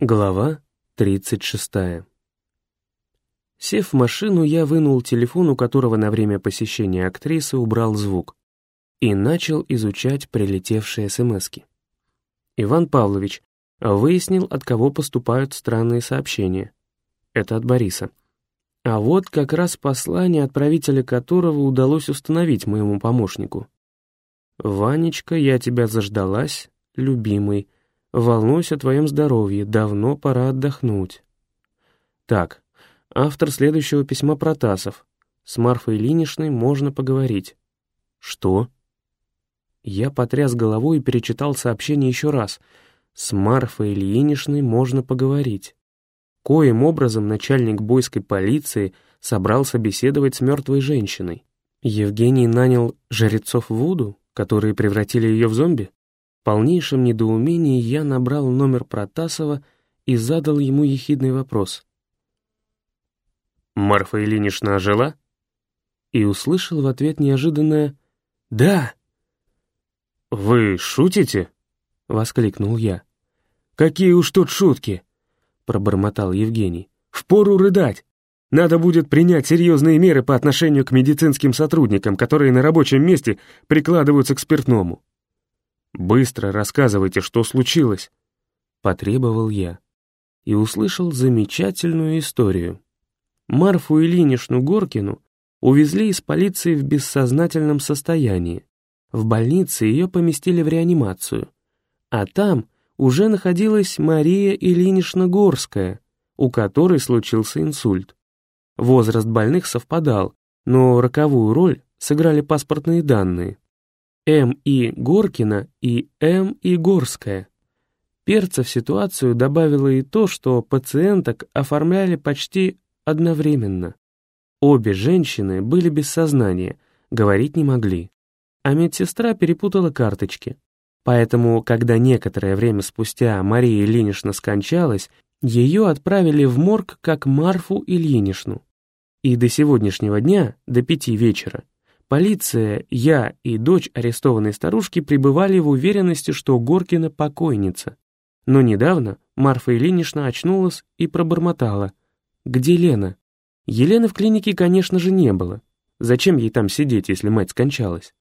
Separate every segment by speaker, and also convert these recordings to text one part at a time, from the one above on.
Speaker 1: Глава 36 Сев в машину, я вынул телефон, у которого на время посещения актрисы убрал звук, и начал изучать прилетевшие смски. Иван Павлович выяснил, от кого поступают странные сообщения. Это от Бориса. А вот как раз послание, отправителя которого удалось установить моему помощнику. «Ванечка, я тебя заждалась, любимый. Волнуюсь о твоем здоровье, давно пора отдохнуть». Так, автор следующего письма Протасов. С Марфой Ильиничной можно поговорить. Что? Я потряс головой и перечитал сообщение еще раз. С Марфой Ильиничной можно поговорить. Коим образом начальник бойской полиции собрался беседовать с мертвой женщиной? Евгений нанял жрецов Вуду, которые превратили ее в зомби? В полнейшем недоумении я набрал номер Протасова и задал ему ехидный вопрос. «Марфа Ильинична жила?» И услышал в ответ неожиданное «Да!» «Вы шутите?» — воскликнул я. «Какие уж тут шутки!» — пробормотал Евгений. «Впору рыдать! Надо будет принять серьезные меры по отношению к медицинским сотрудникам, которые на рабочем месте прикладываются к спиртному». «Быстро рассказывайте, что случилось», — потребовал я. И услышал замечательную историю. Марфу Ильиничну Горкину увезли из полиции в бессознательном состоянии. В больнице ее поместили в реанимацию. А там уже находилась Мария Ильинична Горская, у которой случился инсульт. Возраст больных совпадал, но роковую роль сыграли паспортные данные. М. И. Горкина и М. И. Горская. Перца в ситуацию добавило и то, что пациенток оформляли почти одновременно. Обе женщины были без сознания, говорить не могли а медсестра перепутала карточки. Поэтому, когда некоторое время спустя Мария Ильинична скончалась, ее отправили в морг как Марфу Ильиничну. И до сегодняшнего дня, до пяти вечера, полиция, я и дочь арестованной старушки пребывали в уверенности, что Горкина покойница. Но недавно Марфа Ильинична очнулась и пробормотала. «Где Лена?» Елены в клинике, конечно же, не было. Зачем ей там сидеть, если мать скончалась?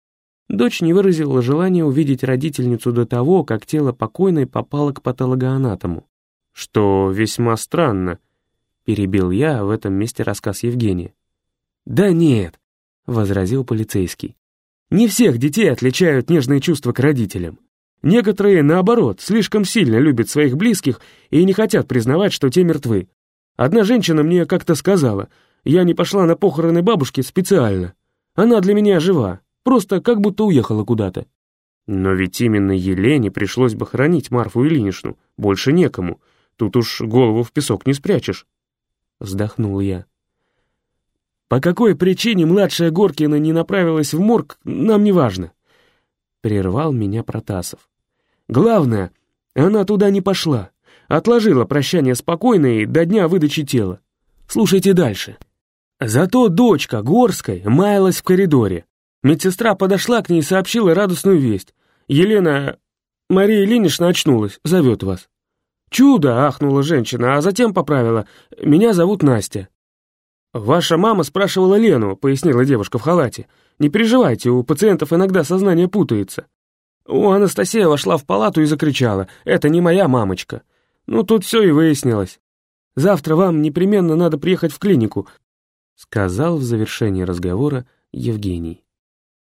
Speaker 1: Дочь не выразила желания увидеть родительницу до того, как тело покойной попало к патологоанатому. «Что весьма странно», — перебил я в этом месте рассказ Евгения. «Да нет», — возразил полицейский. «Не всех детей отличают нежные чувства к родителям. Некоторые, наоборот, слишком сильно любят своих близких и не хотят признавать, что те мертвы. Одна женщина мне как-то сказала, я не пошла на похороны бабушки специально. Она для меня жива, Просто как будто уехала куда-то. Но ведь именно Елене пришлось бы хранить Марфу Ильиничну. Больше некому. Тут уж голову в песок не спрячешь. Вздохнул я. По какой причине младшая Горкина не направилась в морг, нам не важно. Прервал меня Протасов. Главное, она туда не пошла. Отложила прощание спокойно и до дня выдачи тела. Слушайте дальше. Зато дочка Горской маялась в коридоре. Медсестра подошла к ней и сообщила радостную весть. «Елена... Мария Ильинична очнулась, зовет вас». «Чудо!» — ахнула женщина, а затем поправила. «Меня зовут Настя». «Ваша мама спрашивала Лену», — пояснила девушка в халате. «Не переживайте, у пациентов иногда сознание путается». У Анастасия вошла в палату и закричала. «Это не моя мамочка». Ну, тут все и выяснилось. «Завтра вам непременно надо приехать в клинику», — сказал в завершении разговора Евгений.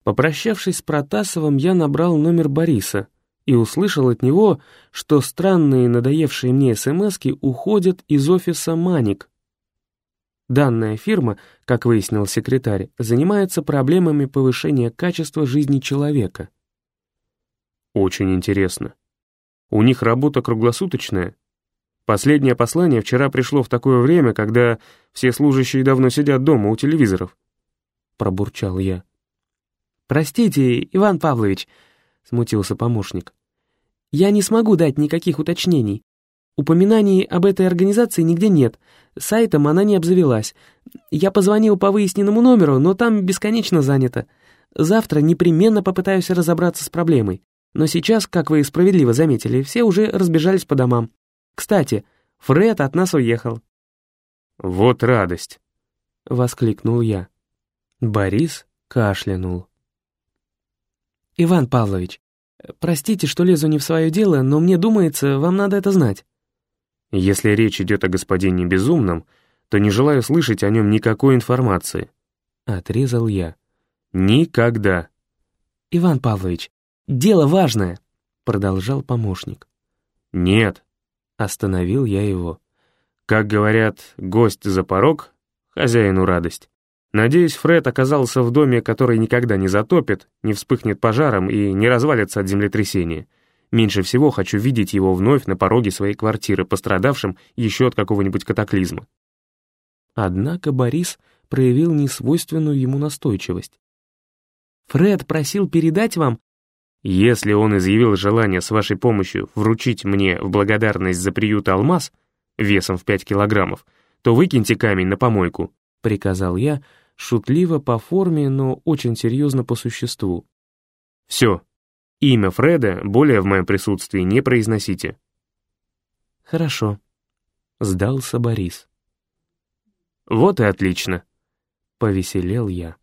Speaker 1: Попрощавшись с Протасовым, я набрал номер Бориса и услышал от него, что странные надоевшие мне СМСки уходят из офиса «Маник». Данная фирма, как выяснил секретарь, занимается проблемами повышения качества жизни человека. Очень интересно. У них работа круглосуточная. Последнее послание вчера пришло в такое время, когда все служащие давно сидят дома у телевизоров. Пробурчал я. «Простите, Иван Павлович», — смутился помощник. «Я не смогу дать никаких уточнений.
Speaker 2: Упоминаний об этой организации нигде нет. Сайтом она не обзавелась. Я позвонил по выясненному номеру, но там бесконечно занято. Завтра непременно попытаюсь разобраться с проблемой. Но сейчас, как вы справедливо заметили, все уже разбежались по домам. Кстати, Фред от нас уехал».
Speaker 1: «Вот радость!»
Speaker 2: — воскликнул я. Борис кашлянул. «Иван Павлович, простите, что лезу не в свое дело, но мне думается, вам надо это знать».
Speaker 1: «Если речь идет о господине Безумном, то не желаю слышать о нем никакой информации», — отрезал я. «Никогда».
Speaker 2: «Иван Павлович, дело важное», — продолжал помощник.
Speaker 1: «Нет», — остановил я его. «Как говорят, гость за порог, хозяину радость. Надеюсь, Фред оказался в доме, который никогда не затопит, не вспыхнет пожаром и не развалится от землетрясения. Меньше всего хочу видеть его вновь на пороге своей квартиры, пострадавшим еще от какого-нибудь катаклизма.
Speaker 2: Однако Борис проявил несвойственную ему настойчивость. «Фред просил передать вам...»
Speaker 1: «Если он изъявил желание с вашей помощью вручить мне в благодарность за приют алмаз весом в пять килограммов, то выкиньте камень на помойку», — приказал я, шутливо по форме, но очень серьезно по существу. «Все. Имя Фреда более в моем присутствии не произносите».
Speaker 2: «Хорошо», — сдался Борис.
Speaker 1: «Вот и отлично», —
Speaker 2: повеселел я.